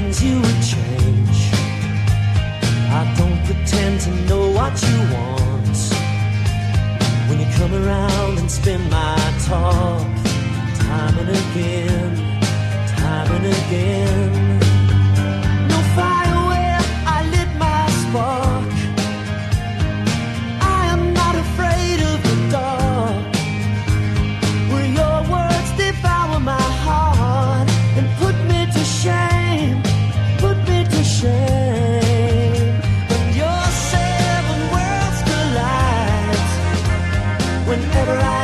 things you would change. I don't pretend to know what you want when you come around and spin my talk.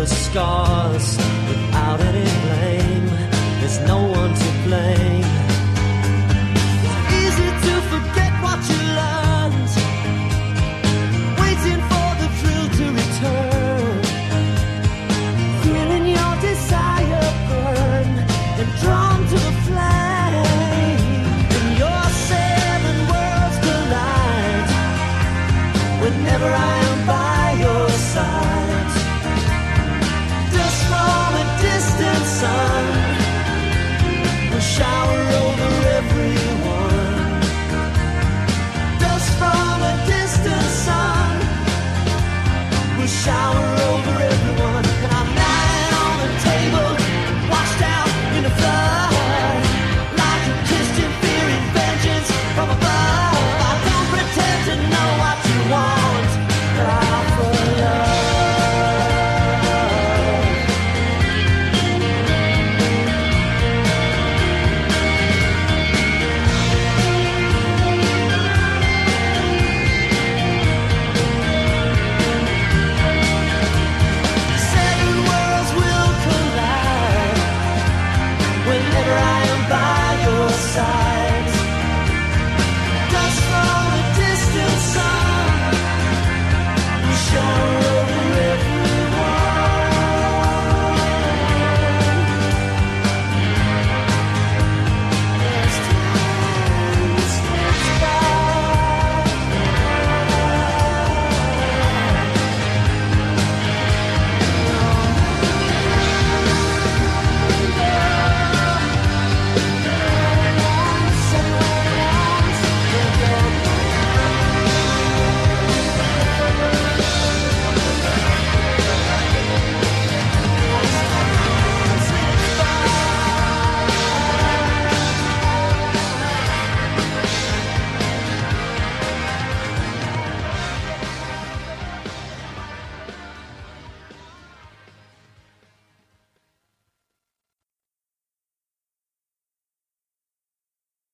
the scars without any blame. There's no one to blame.